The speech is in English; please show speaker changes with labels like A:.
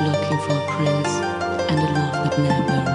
A: looking for a prince and a love that never